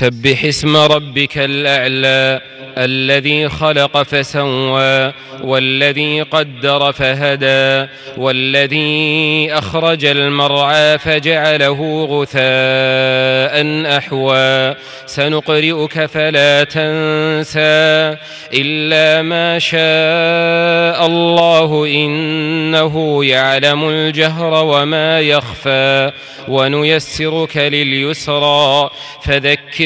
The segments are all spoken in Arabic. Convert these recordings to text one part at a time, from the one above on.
سبح اسم ربك الأعلى الذي خلق فسوى والذي قدر فهدى والذي أخرج المرعى فجعله غثاء أحوى. سنقرئك فلا تنسى إلا ما شاء الله إنه يعلم الجهر وما يخفى. ونيسرك لليسرى فذكر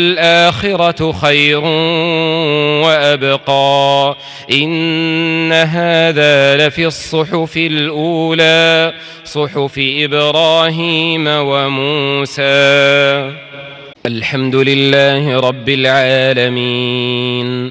والآخرة خير وأبقى. إن هذا لفي الصحف الأولى صحف إبراهيم وموسى. الحمد لله رب العالمين.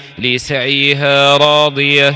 لسعيها راضية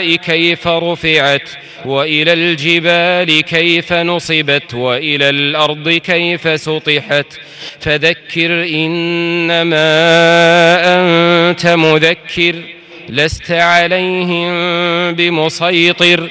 كيف رفعت وإلى الجبال كيف نصبت وإلى الأرض كيف سطحت. فذكر إنما أنت مذكر لست عليهم بمسيطر.